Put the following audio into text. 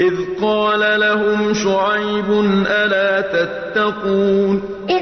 إذ قال لهم شعيب ألا تتقون؟ إذ